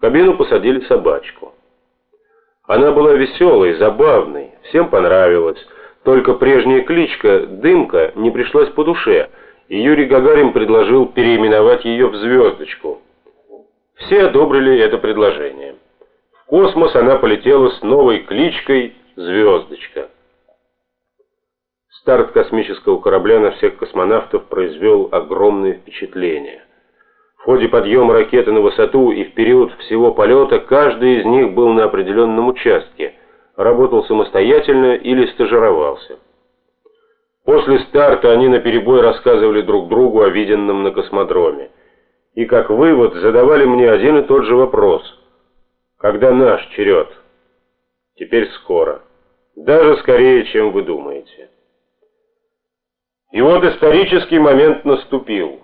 Кабину посадили собачку. Она была веселой, забавной, всем понравилась. Только прежняя кличка «Дымка» не пришлась по душе, и Юрий Гагарин предложил переименовать ее в «Звездочку». Все одобрили это предложение. В космос она полетела с новой кличкой «Звездочка». Старт космического корабля на всех космонавтов произвел огромное впечатление. В ходе подъема ракеты на высоту и в период всего полета каждый из них был на определенном участке, работал самостоятельно или стажировался. После старта они наперебой рассказывали друг другу о виденном на космодроме. И как вывод задавали мне один и тот же вопрос. Когда наш черед? Теперь скоро. Даже скорее, чем вы думаете. И вот исторический момент наступил.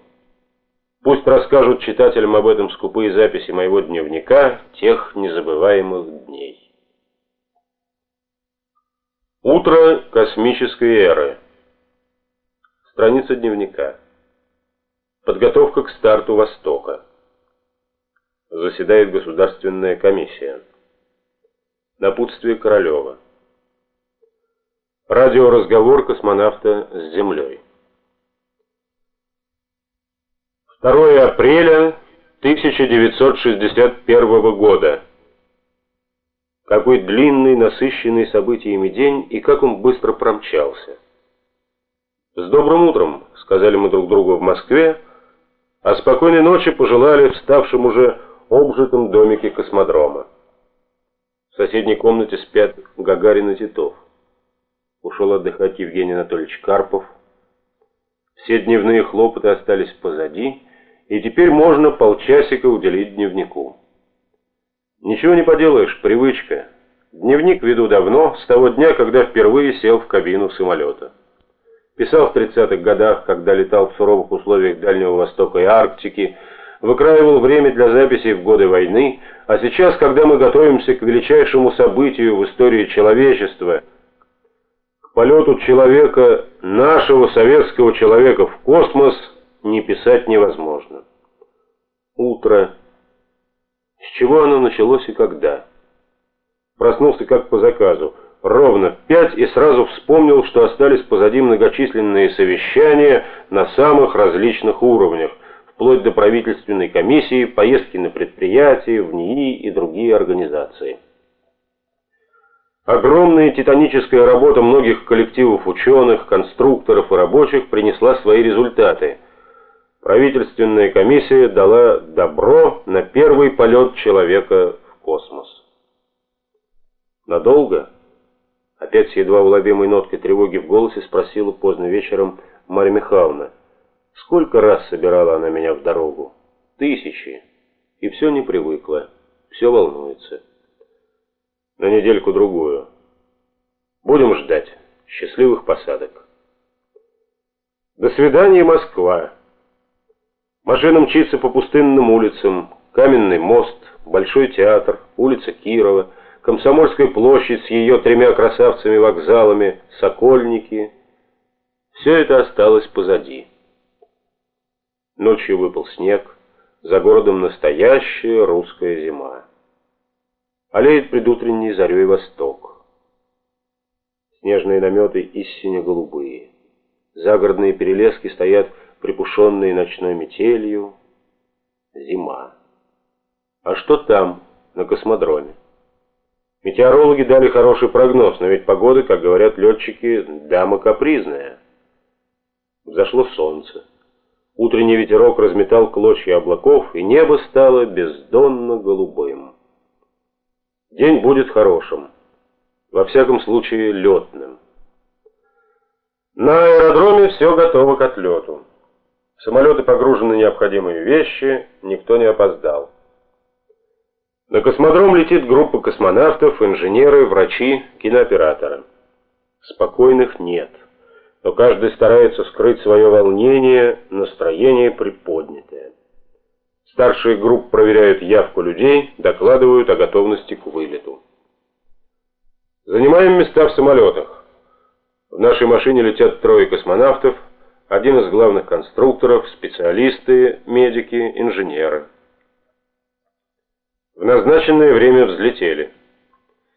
Пусть расскажут читателям об этом скупые записи моего дневника тех незабываемых дней. Утро космической эры. Страница дневника. Подготовка к старту Востока. Заседает Государственная комиссия. Напутствие Королева. Радиоразговор космонавта с Землей. 2 апреля 1961 года. Какой длинный, насыщенный событиями день, и как он быстро промчался. «С добрым утром», — сказали мы друг другу в Москве, а спокойной ночи пожелали в ставшем уже обжитом домике космодрома. В соседней комнате спят Гагарин и Титов. Ушел отдыхать Евгений Анатольевич Карпов. Все дневные хлопоты остались позади, и теперь можно полчасика уделить дневнику. Ничего не поделаешь, привычка. Дневник веду давно, с того дня, когда впервые сел в кабину самолета. Писал в 30-х годах, когда летал в суровых условиях Дальнего Востока и Арктики, выкраивал время для записей в годы войны, а сейчас, когда мы готовимся к величайшему событию в истории человечества, к полету человека, нашего советского человека в космос – не писать невозможно. Утро. С чего оно началось и когда? Проснулся как по заказу. Ровно в пять и сразу вспомнил, что остались позади многочисленные совещания на самых различных уровнях, вплоть до правительственной комиссии, поездки на предприятия, в НИИ и другие организации. Огромная титаническая работа многих коллективов ученых, конструкторов и рабочих принесла свои результаты – правительственная комиссия дала добро на первый полет человека в космос. Надолго? Опять с едва уловимой ноткой тревоги в голосе спросила поздно вечером Марья Михайловна. Сколько раз собирала она меня в дорогу? Тысячи. И все не привыкла, все волнуется. На недельку-другую. Будем ждать. Счастливых посадок. До свидания, Москва. Машина мчится по пустынным улицам. Каменный мост, Большой театр, улица Кирова, Комсомольская площадь с ее тремя красавцами-вокзалами, Сокольники. Все это осталось позади. Ночью выпал снег, за городом настоящая русская зима. Олеет предутренней зарей восток. Снежные наметы истинно голубые. Загородные перелески стоят припушенные ночной метелью. Зима. А что там, на космодроме? Метеорологи дали хороший прогноз, но ведь погода, как говорят летчики, дама капризная. Зашло солнце. Утренний ветерок разметал клочья облаков, и небо стало бездонно голубым. День будет хорошим, во всяком случае летным. На аэродроме все готово к отлету. Самолеты погружены необходимые вещи, никто не опоздал. На космодром летит группа космонавтов, инженеры, врачи, кинооператоры. Спокойных нет, но каждый старается скрыть свое волнение, настроение приподнятое. Старшие групп проверяют явку людей, докладывают о готовности к вылету. Занимаем места в самолетах. В нашей машине летят трое космонавтов, один из главных конструкторов, специалисты, медики, инженеры. В назначенное время взлетели.